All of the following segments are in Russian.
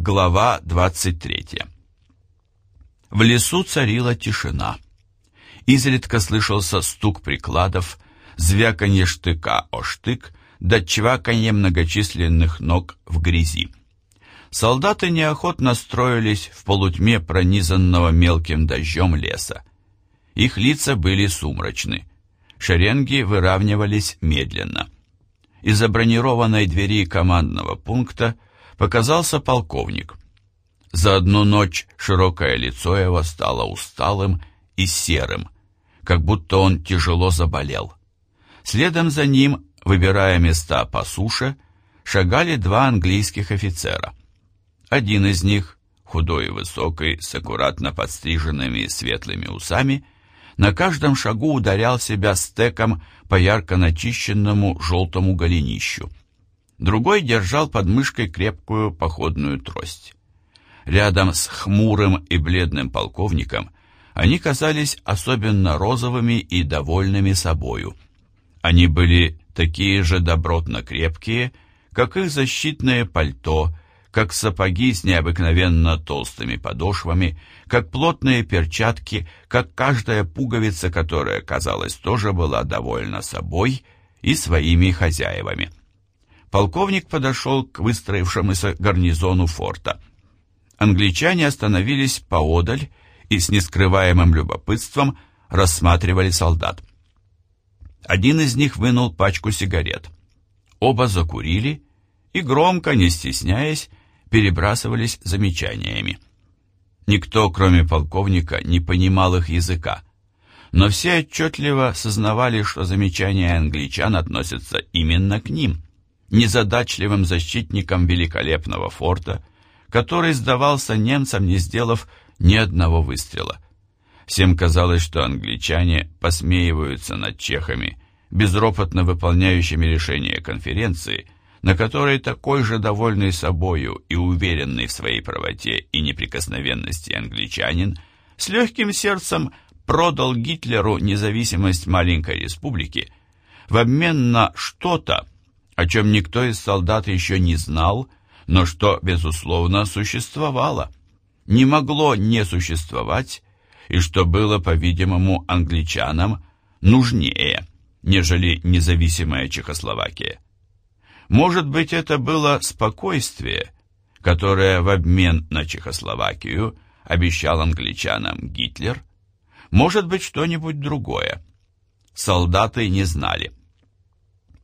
Глава 23 В лесу царила тишина. Изредка слышался стук прикладов, звяканье штыка о штык, да чваканье многочисленных ног в грязи. Солдаты неохотно строились в полутьме пронизанного мелким дождем леса. Их лица были сумрачны. Шеренги выравнивались медленно. Из-за бронированной двери командного пункта показался полковник. За одну ночь широкое лицо его стало усталым и серым, как будто он тяжело заболел. Следом за ним, выбирая места по суше, шагали два английских офицера. Один из них, худой и высокий, с аккуратно подстриженными светлыми усами, на каждом шагу ударял себя стеком по ярко начищенному желтому голенищу. Другой держал под мышкой крепкую походную трость. Рядом с хмурым и бледным полковником они казались особенно розовыми и довольными собою. Они были такие же добротно крепкие, как их защитное пальто, как сапоги с необыкновенно толстыми подошвами, как плотные перчатки, как каждая пуговица, которая, казалось, тоже была довольна собой и своими хозяевами полковник подошел к выстроившемуся гарнизону форта. Англичане остановились поодаль и с нескрываемым любопытством рассматривали солдат. Один из них вынул пачку сигарет. Оба закурили и громко, не стесняясь, перебрасывались замечаниями. Никто, кроме полковника, не понимал их языка, но все отчетливо сознавали, что замечания англичан относятся именно к ним – незадачливым защитником великолепного форта, который сдавался немцам, не сделав ни одного выстрела. Всем казалось, что англичане посмеиваются над чехами, безропотно выполняющими решение конференции, на которой такой же довольный собою и уверенный в своей правоте и неприкосновенности англичанин с легким сердцем продал Гитлеру независимость маленькой республики в обмен на что-то, о чем никто из солдат еще не знал, но что, безусловно, существовало, не могло не существовать, и что было, по-видимому, англичанам нужнее, нежели независимая Чехословакия. Может быть, это было спокойствие, которое в обмен на Чехословакию обещал англичанам Гитлер, может быть, что-нибудь другое. Солдаты не знали.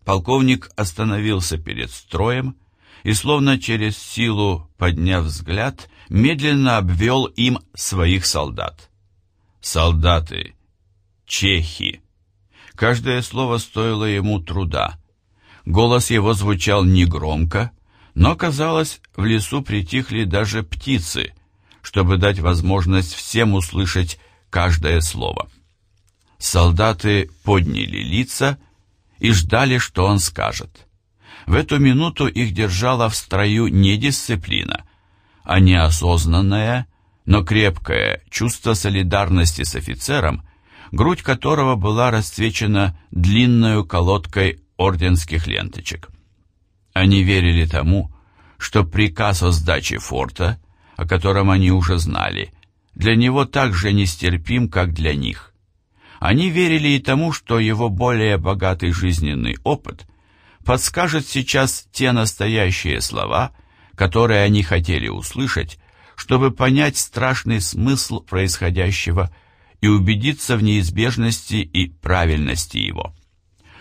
Полковник остановился перед строем и, словно через силу подняв взгляд, медленно обвел им своих солдат. Солдаты, чехи. Каждое слово стоило ему труда. Голос его звучал негромко, но, казалось, в лесу притихли даже птицы, чтобы дать возможность всем услышать каждое слово. Солдаты подняли лица и ждали, что он скажет. В эту минуту их держала в строю не дисциплина, а неосознанное, но крепкое чувство солидарности с офицером, грудь которого была расцвечена длинной колодкой орденских ленточек. Они верили тому, что приказ о сдаче форта, о котором они уже знали, для него так же нестерпим, как для них. Они верили и тому, что его более богатый жизненный опыт подскажет сейчас те настоящие слова, которые они хотели услышать, чтобы понять страшный смысл происходящего и убедиться в неизбежности и правильности его.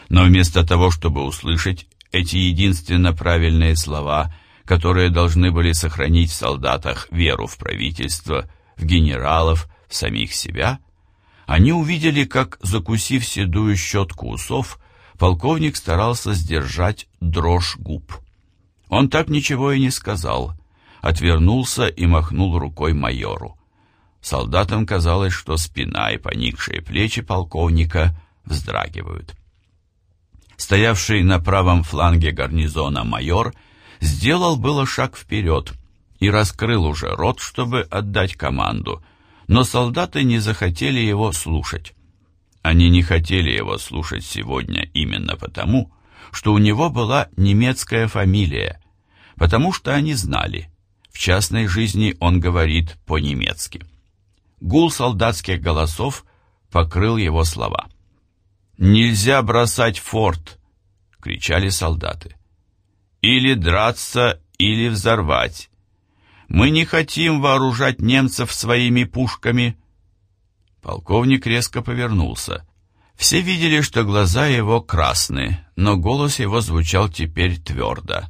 Но вместо того, чтобы услышать эти единственно правильные слова, которые должны были сохранить в солдатах веру в правительство, в генералов, в самих себя – они увидели, как, закусив седую щетку усов, полковник старался сдержать дрожь губ. Он так ничего и не сказал, отвернулся и махнул рукой майору. Солдатам казалось, что спина и поникшие плечи полковника вздрагивают. Стоявший на правом фланге гарнизона майор сделал было шаг вперед и раскрыл уже рот, чтобы отдать команду — но солдаты не захотели его слушать. Они не хотели его слушать сегодня именно потому, что у него была немецкая фамилия, потому что они знали, В частной жизни он говорит по-немецки. Гул солдатских голосов покрыл его слова. «Нельзя бросать форт!» — кричали солдаты. «Или драться, или взорвать. Мы не хотим вооружать немцев своими пушками». Полковник резко повернулся. Все видели, что глаза его красные, но голос его звучал теперь твердо.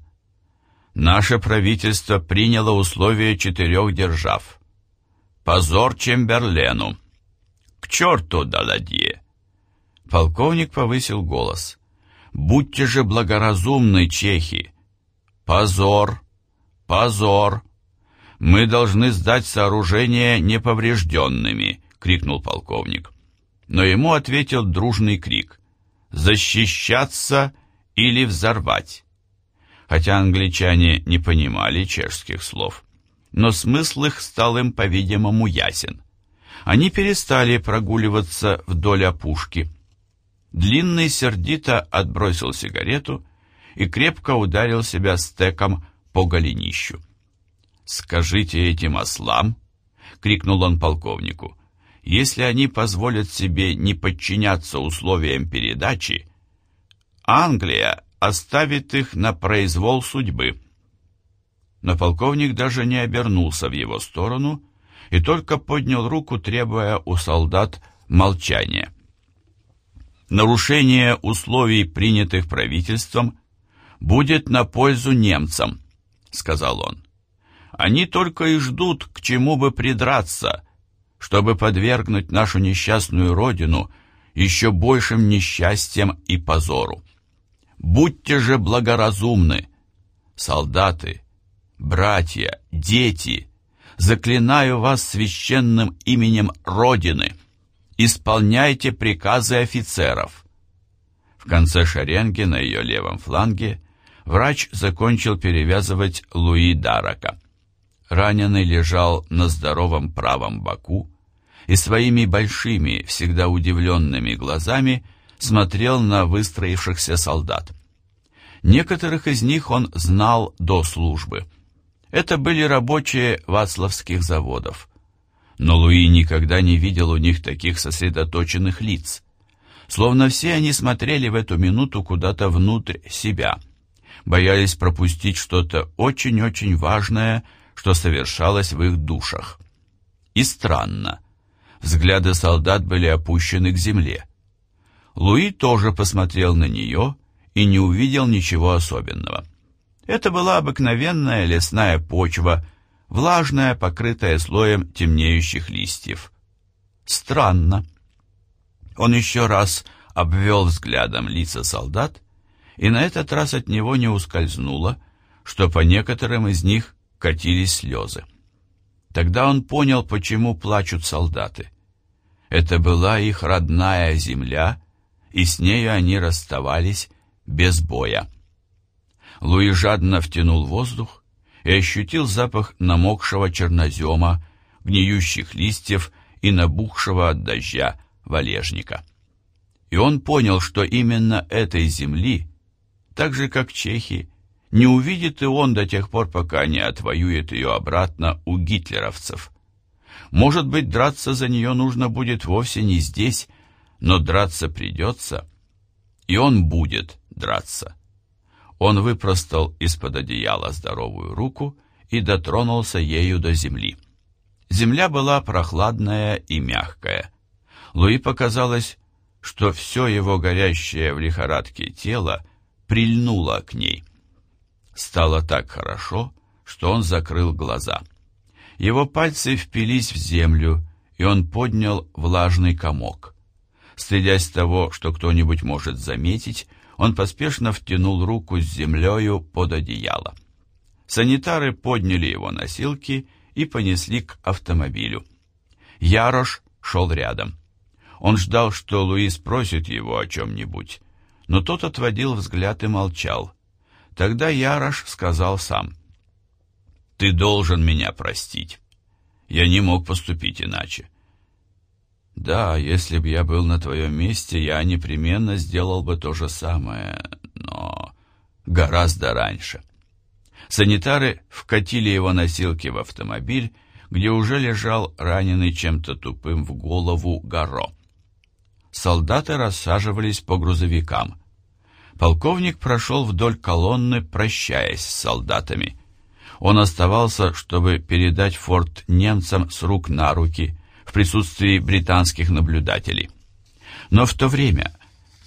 «Наше правительство приняло условия четырех держав. Позор Чемберлену! К черту Даладье!» Полковник повысил голос. «Будьте же благоразумны, чехи! Позор! Позор! Мы должны сдать сооружения неповрежденными!» — крикнул полковник но ему ответил дружный крик «Защищаться или взорвать!» Хотя англичане не понимали чешских слов, но смысл их стал им, по-видимому, ясен. Они перестали прогуливаться вдоль опушки. Длинный сердито отбросил сигарету и крепко ударил себя стеком по голенищу. «Скажите этим ослам!» — крикнул он полковнику — если они позволят себе не подчиняться условиям передачи, Англия оставит их на произвол судьбы. Но полковник даже не обернулся в его сторону и только поднял руку, требуя у солдат молчания. Нарушение условий, принятых правительством, будет на пользу немцам, сказал он. Они только и ждут, к чему бы придраться, чтобы подвергнуть нашу несчастную родину еще большим несчастьям и позору. Будьте же благоразумны, солдаты, братья, дети, заклинаю вас священным именем Родины, исполняйте приказы офицеров. В конце шеренги на ее левом фланге врач закончил перевязывать Луи Дарака. Раненый лежал на здоровом правом боку, и своими большими, всегда удивленными глазами смотрел на выстроившихся солдат. Некоторых из них он знал до службы. Это были рабочие вацлавских заводов. Но Луи никогда не видел у них таких сосредоточенных лиц. Словно все они смотрели в эту минуту куда-то внутрь себя, боялись пропустить что-то очень-очень важное, что совершалось в их душах. И странно, Взгляды солдат были опущены к земле. Луи тоже посмотрел на нее и не увидел ничего особенного. Это была обыкновенная лесная почва, влажная, покрытая слоем темнеющих листьев. Странно. Он еще раз обвел взглядом лица солдат, и на этот раз от него не ускользнуло, что по некоторым из них катились слезы. Тогда он понял, почему плачут солдаты. Это была их родная земля, и с нею они расставались без боя. Луи жадно втянул воздух и ощутил запах намокшего чернозема, гниющих листьев и набухшего от дождя валежника. И он понял, что именно этой земли, так же как чехи, не увидит и он до тех пор, пока не отвоюет ее обратно у гитлеровцев. Может быть, драться за нее нужно будет вовсе не здесь, но драться придется, и он будет драться. Он выпростал из-под одеяла здоровую руку и дотронулся ею до земли. Земля была прохладная и мягкая. Луи показалось, что все его горящее в лихорадке тело прильнуло к ней. Стало так хорошо, что он закрыл глаза. Его пальцы впились в землю, и он поднял влажный комок. Стыдясь того, что кто-нибудь может заметить, он поспешно втянул руку с землею под одеяло. Санитары подняли его носилки и понесли к автомобилю. Ярош шел рядом. Он ждал, что Луи спросит его о чем-нибудь, но тот отводил взгляд и молчал. Тогда Ярош сказал сам — ты должен меня простить. Я не мог поступить иначе. Да, если бы я был на твоем месте, я непременно сделал бы то же самое, но гораздо раньше. Санитары вкатили его носилки в автомобиль, где уже лежал раненый чем-то тупым в голову Гаро. Солдаты рассаживались по грузовикам. Полковник прошел вдоль колонны, прощаясь с солдатами. Он оставался, чтобы передать форт немцам с рук на руки в присутствии британских наблюдателей. Но в то время,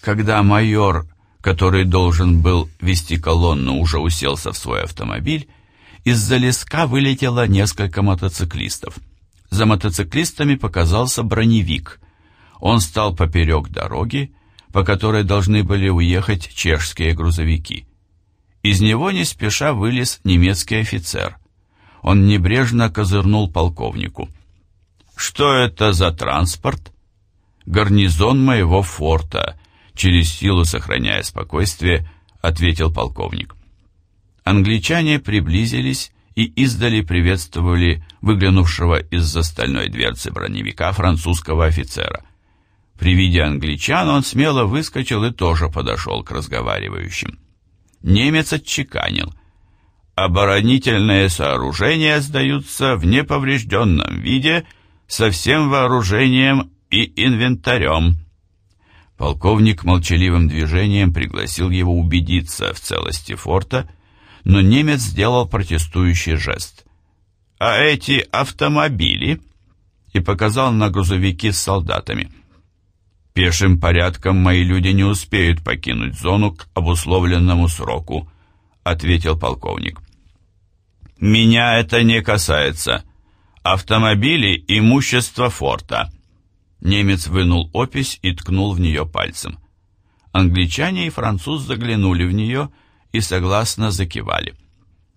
когда майор, который должен был вести колонну, уже уселся в свой автомобиль, из-за леска вылетело несколько мотоциклистов. За мотоциклистами показался броневик. Он стал поперек дороги, по которой должны были уехать чешские грузовики. Из него не спеша вылез немецкий офицер. Он небрежно козырнул полковнику. «Что это за транспорт?» «Гарнизон моего форта», через силу сохраняя спокойствие, ответил полковник. Англичане приблизились и издали приветствовали выглянувшего из-за стальной дверцы броневика французского офицера. При виде англичан он смело выскочил и тоже подошел к разговаривающим. Немец отчеканил. Оборонительные сооружения сдаются в неповрежденном виде со всем вооружением и инвентарем. Полковник молчаливым движением пригласил его убедиться в целости форта, но немец сделал протестующий жест. «А эти автомобили?» и показал на грузовики с солдатами. «Пешим порядком мои люди не успеют покинуть зону к обусловленному сроку», ответил полковник. «Меня это не касается. Автомобили – имущество форта». Немец вынул опись и ткнул в нее пальцем. Англичане и француз заглянули в нее и согласно закивали.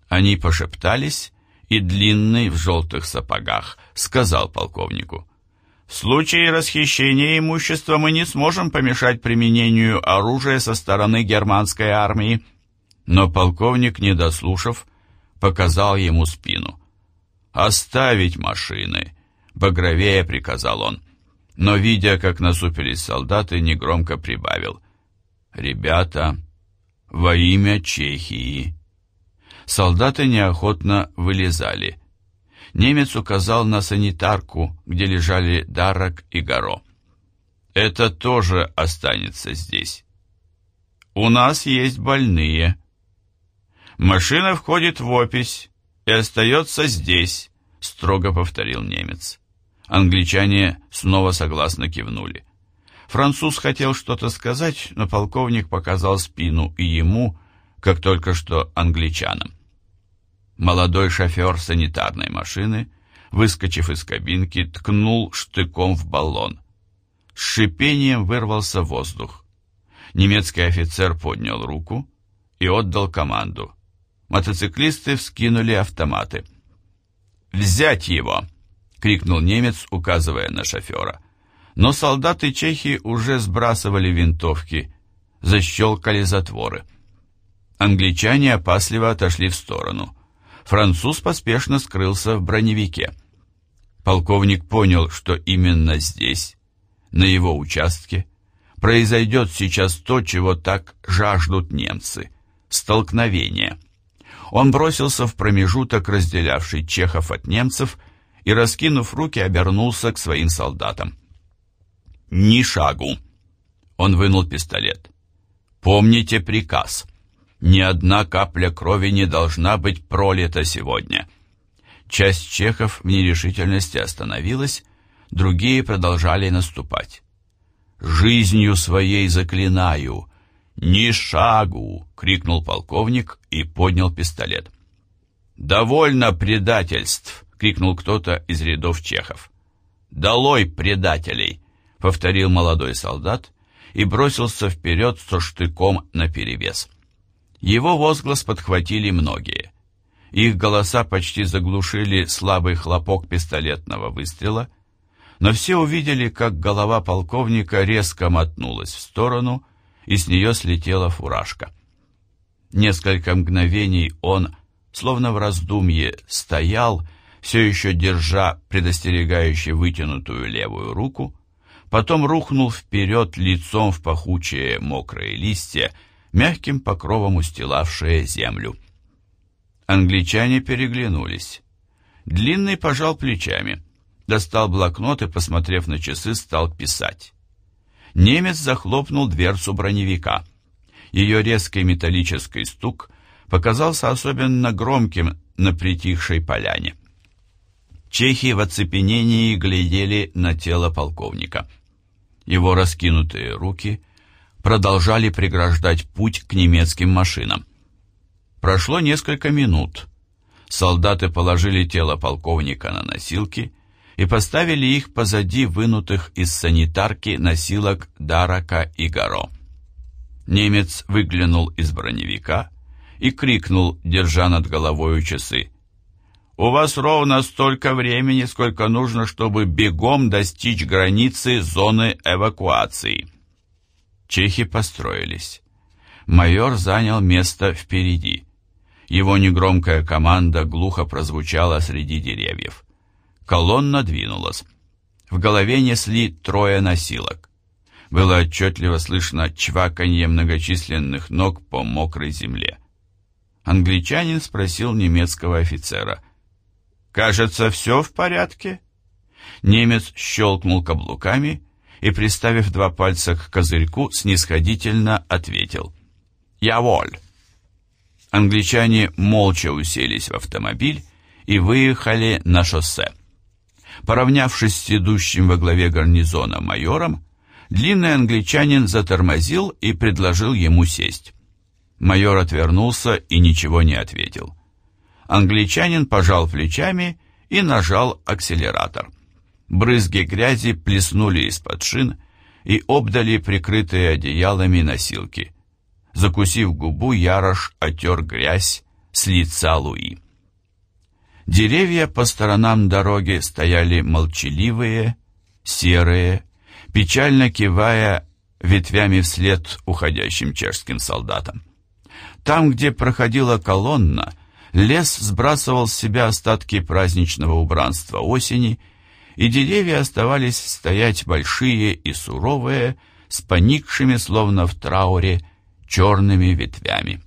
Они пошептались, и длинный в желтых сапогах сказал полковнику. «В случае расхищения имущества мы не сможем помешать применению оружия со стороны германской армии». Но полковник, не дослушав, показал ему спину. «Оставить машины!» — багровее приказал он но, видя, как насупились солдаты, негромко прибавил. «Ребята, во имя Чехии!» Солдаты неохотно вылезали. Немец указал на санитарку, где лежали Дарок и Горо. «Это тоже останется здесь. У нас есть больные. Машина входит в опись и остается здесь», — строго повторил немец. Англичане снова согласно кивнули. Француз хотел что-то сказать, но полковник показал спину и ему, как только что англичанам. Молодой шофер санитарной машины, выскочив из кабинки, ткнул штыком в баллон. С шипением вырвался воздух. Немецкий офицер поднял руку и отдал команду. Мотоциклисты вскинули автоматы. «Взять его!» — крикнул немец, указывая на шофера. Но солдаты чехи уже сбрасывали винтовки, защелкали затворы. Англичане опасливо отошли в сторону. Француз поспешно скрылся в броневике. Полковник понял, что именно здесь, на его участке, произойдет сейчас то, чего так жаждут немцы — столкновение. Он бросился в промежуток, разделявший чехов от немцев, и, раскинув руки, обернулся к своим солдатам. «Ни шагу!» Он вынул пистолет. «Помните приказ. Ни одна капля крови не должна быть пролита сегодня». Часть чехов в нерешительности остановилась, другие продолжали наступать. «Жизнью своей заклинаю! Ни шагу!» — крикнул полковник и поднял пистолет. «Довольно предательств!» крикнул кто-то из рядов чехов. «Долой предателей!» — повторил молодой солдат и бросился вперед со штыком наперевес. Его возглас подхватили многие. Их голоса почти заглушили слабый хлопок пистолетного выстрела, но все увидели, как голова полковника резко мотнулась в сторону, и с нее слетела фуражка. Несколько мгновений он, словно в раздумье, стоял все еще держа предостерегающе вытянутую левую руку, потом рухнул вперед лицом в пахучие мокрые листья, мягким покровом устилавшие землю. Англичане переглянулись. Длинный пожал плечами, достал блокнот и, посмотрев на часы, стал писать. Немец захлопнул дверцу броневика. Ее резкий металлический стук показался особенно громким на притихшей поляне. Чехи в оцепенении глядели на тело полковника. Его раскинутые руки продолжали преграждать путь к немецким машинам. Прошло несколько минут. Солдаты положили тело полковника на носилки и поставили их позади вынутых из санитарки носилок Дарака и Гаро. Немец выглянул из броневика и крикнул, держа над головой часы. «У вас ровно столько времени, сколько нужно, чтобы бегом достичь границы зоны эвакуации». Чехи построились. Майор занял место впереди. Его негромкая команда глухо прозвучала среди деревьев. Колонна двинулась. В голове несли трое носилок. Было отчетливо слышно чваканье многочисленных ног по мокрой земле. Англичанин спросил немецкого офицера. «Кажется, все в порядке?» Немец щелкнул каблуками и, приставив два пальца к козырьку, снисходительно ответил. «Я воль». Англичане молча уселись в автомобиль и выехали на шоссе. Поравнявшись с идущим во главе гарнизона майором, длинный англичанин затормозил и предложил ему сесть. Майор отвернулся и ничего не ответил. Англичанин пожал плечами и нажал акселератор. Брызги грязи плеснули из-под шин и обдали прикрытые одеялами носилки. Закусив губу, Ярош отер грязь с лица Луи. Деревья по сторонам дороги стояли молчаливые, серые, печально кивая ветвями вслед уходящим чешским солдатам. Там, где проходила колонна, лес сбрасывал с себя остатки праздничного убранства осени, и деревья оставались стоять большие и суровые, с поникшими, словно в трауре, черными ветвями.